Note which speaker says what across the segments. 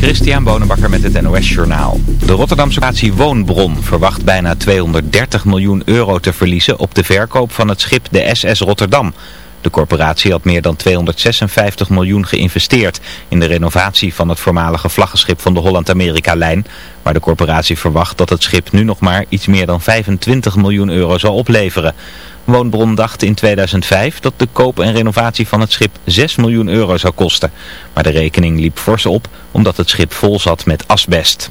Speaker 1: Christian Bonenbakker met het NOS Journaal. De Rotterdamse Natie Woonbron verwacht bijna 230 miljoen euro te verliezen op de verkoop van het schip de SS Rotterdam. De corporatie had meer dan 256 miljoen geïnvesteerd in de renovatie van het voormalige vlaggenschip van de Holland-Amerika-lijn. Maar de corporatie verwacht dat het schip nu nog maar iets meer dan 25 miljoen euro zal opleveren. Woonbron dacht in 2005 dat de koop en renovatie van het schip 6 miljoen euro zou kosten. Maar de rekening liep fors op omdat het schip vol zat met asbest.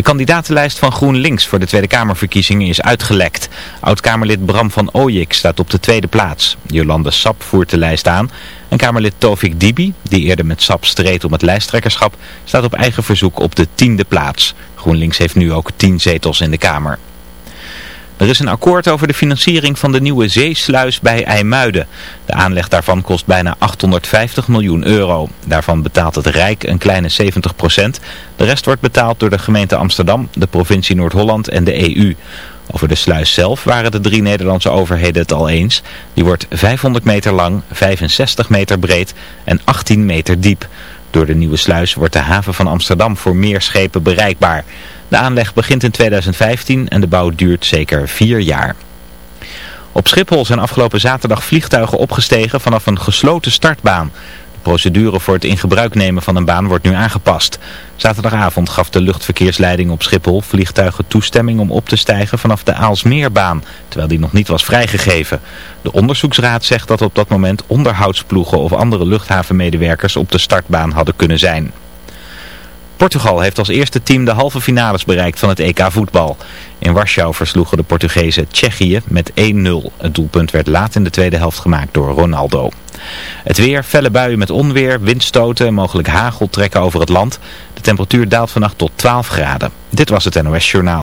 Speaker 1: De kandidatenlijst van GroenLinks voor de Tweede Kamerverkiezingen is uitgelekt. Oud-Kamerlid Bram van Ooyik staat op de tweede plaats. Jolande Sap voert de lijst aan. En Kamerlid Tovik Dibi, die eerder met Sap streed om het lijsttrekkerschap, staat op eigen verzoek op de tiende plaats. GroenLinks heeft nu ook tien zetels in de Kamer. Er is een akkoord over de financiering van de nieuwe zeesluis bij IJmuiden. De aanleg daarvan kost bijna 850 miljoen euro. Daarvan betaalt het Rijk een kleine 70 procent. De rest wordt betaald door de gemeente Amsterdam, de provincie Noord-Holland en de EU. Over de sluis zelf waren de drie Nederlandse overheden het al eens. Die wordt 500 meter lang, 65 meter breed en 18 meter diep. Door de nieuwe sluis wordt de haven van Amsterdam voor meer schepen bereikbaar. De aanleg begint in 2015 en de bouw duurt zeker vier jaar. Op Schiphol zijn afgelopen zaterdag vliegtuigen opgestegen vanaf een gesloten startbaan. De procedure voor het in gebruik nemen van een baan wordt nu aangepast. Zaterdagavond gaf de luchtverkeersleiding op Schiphol vliegtuigen toestemming om op te stijgen vanaf de Aalsmeerbaan, terwijl die nog niet was vrijgegeven. De onderzoeksraad zegt dat op dat moment onderhoudsploegen of andere luchthavenmedewerkers op de startbaan hadden kunnen zijn. Portugal heeft als eerste team de halve finales bereikt van het EK voetbal. In Warschau versloegen de Portugezen Tsjechië met 1-0. Het doelpunt werd laat in de tweede helft gemaakt door Ronaldo. Het weer, felle buien met onweer, windstoten en mogelijk hagel trekken over het land. De temperatuur daalt vannacht tot 12 graden. Dit was het NOS Journaal.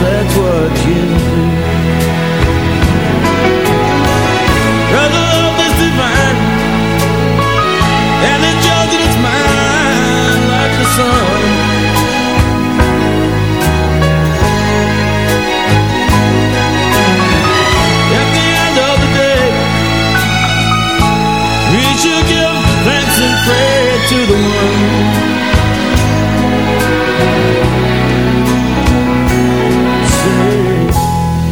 Speaker 2: set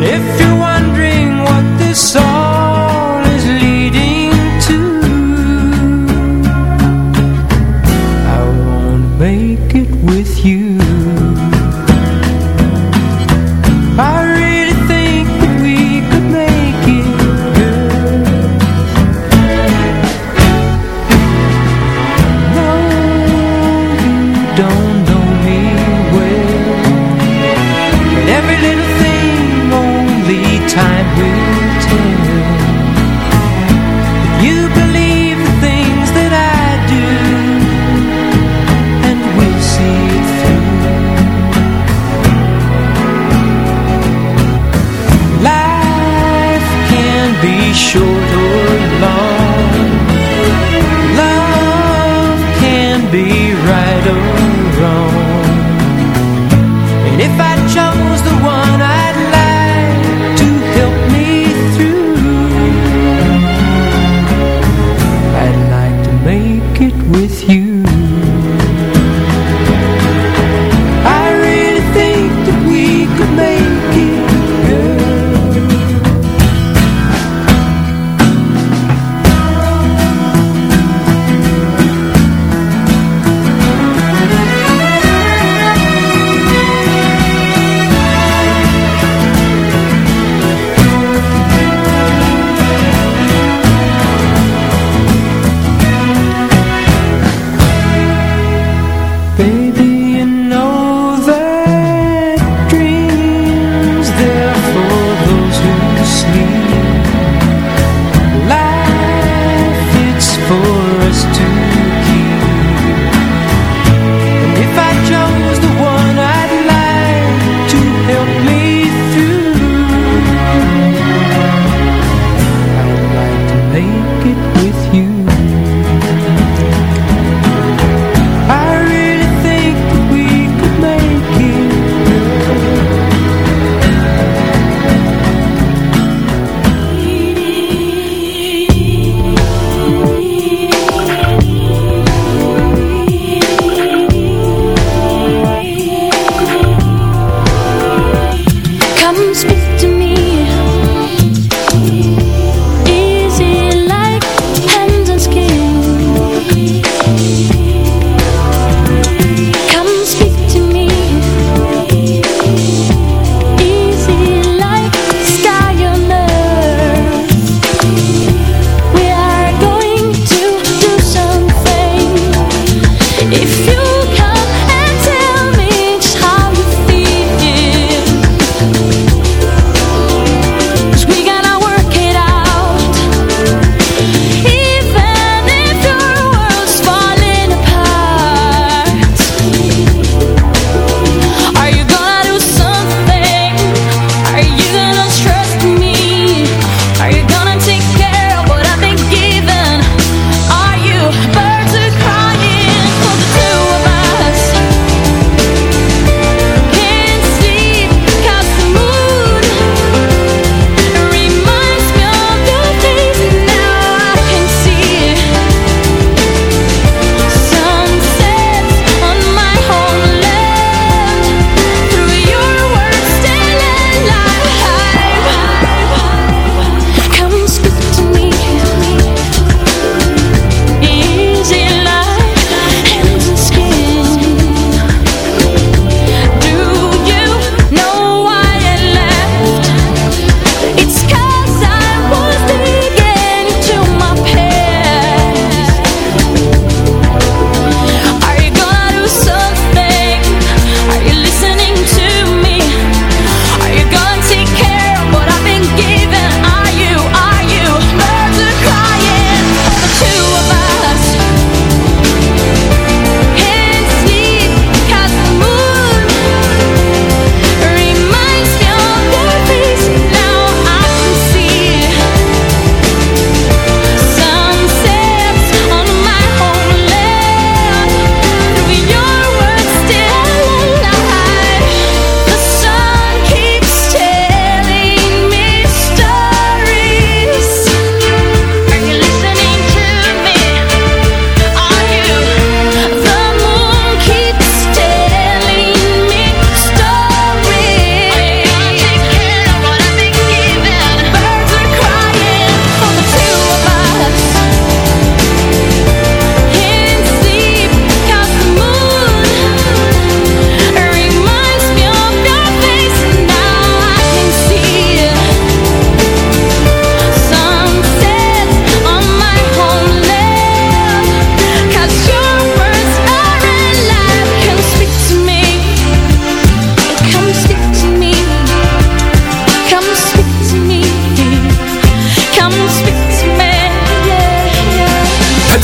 Speaker 3: And
Speaker 4: if you're wondering what this all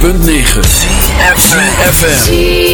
Speaker 5: 106.9 CFFM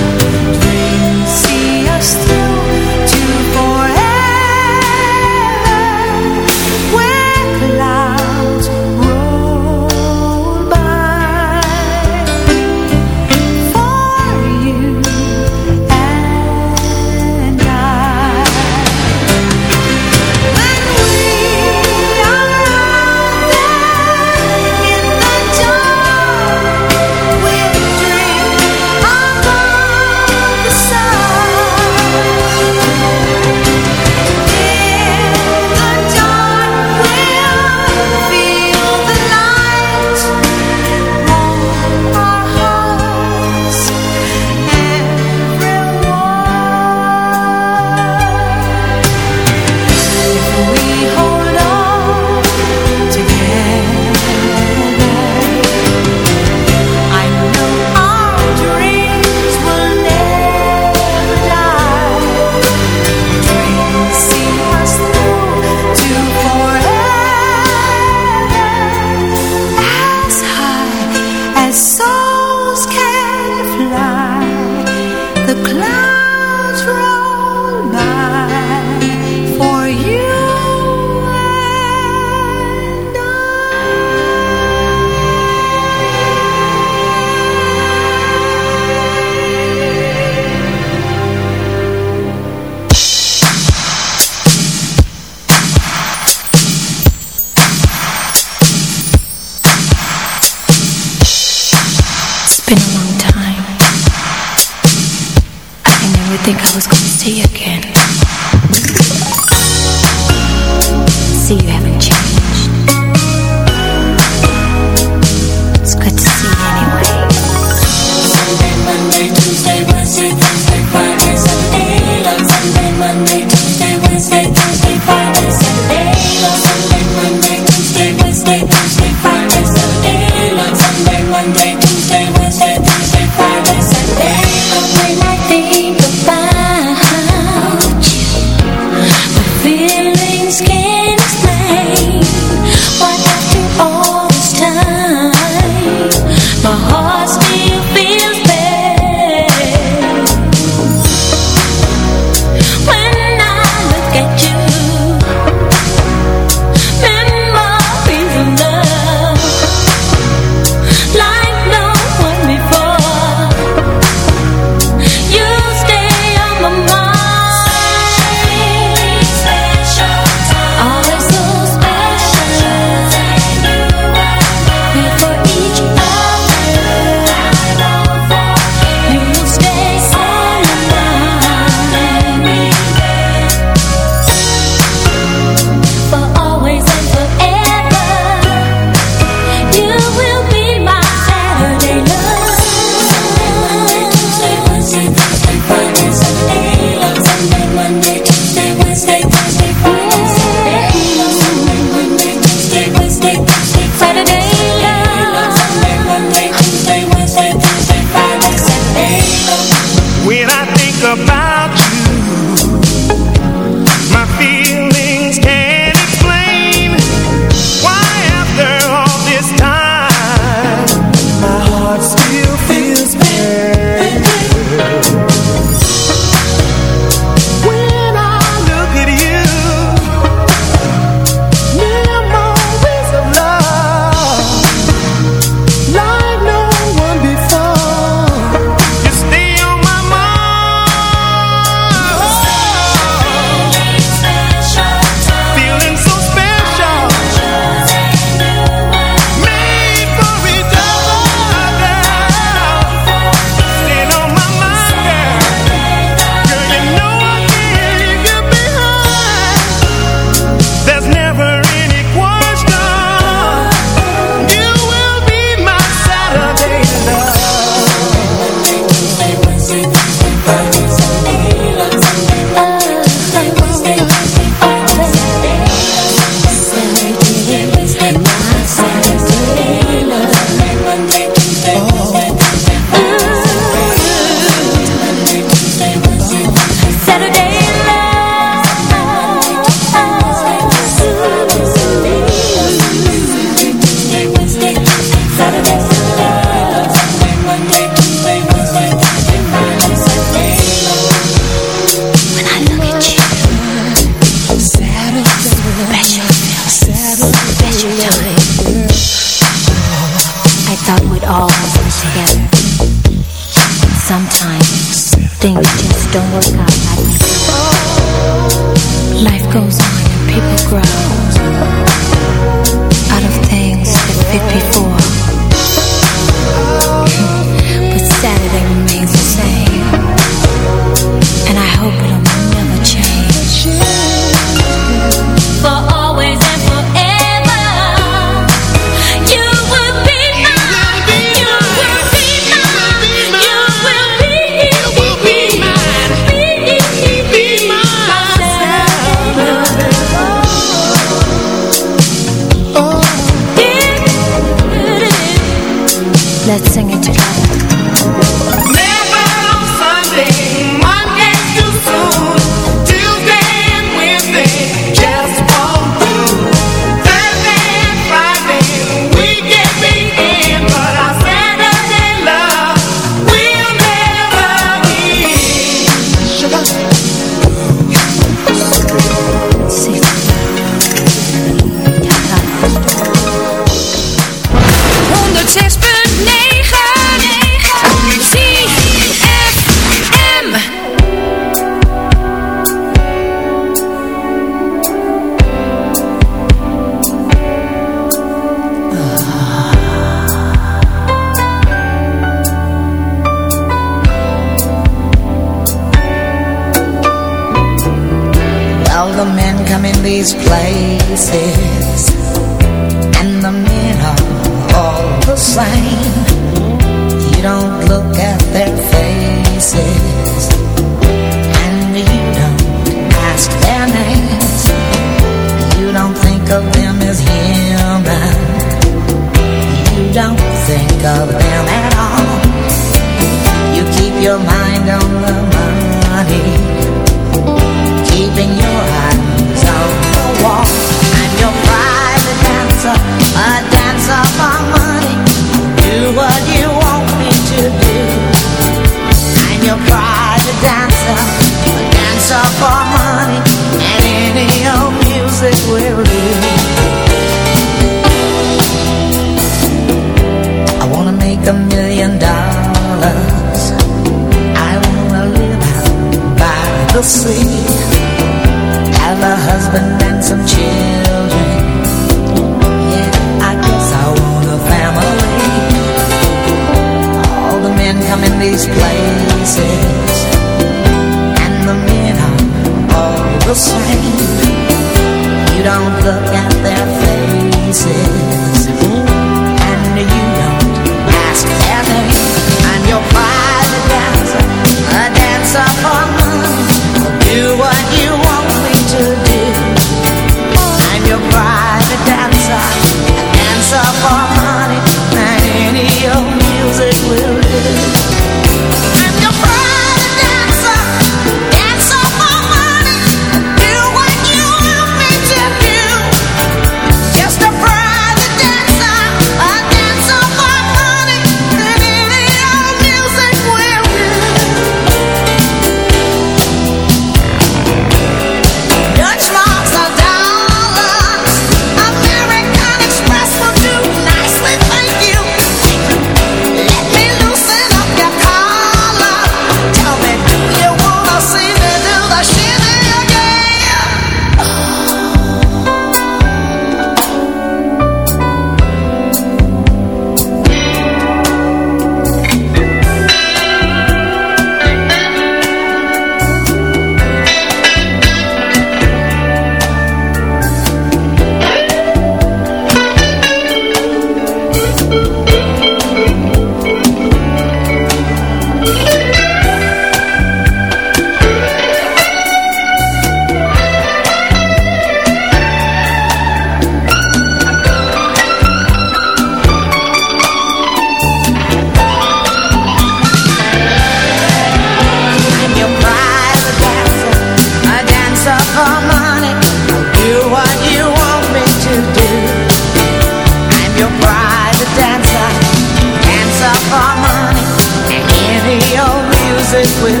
Speaker 6: always
Speaker 4: with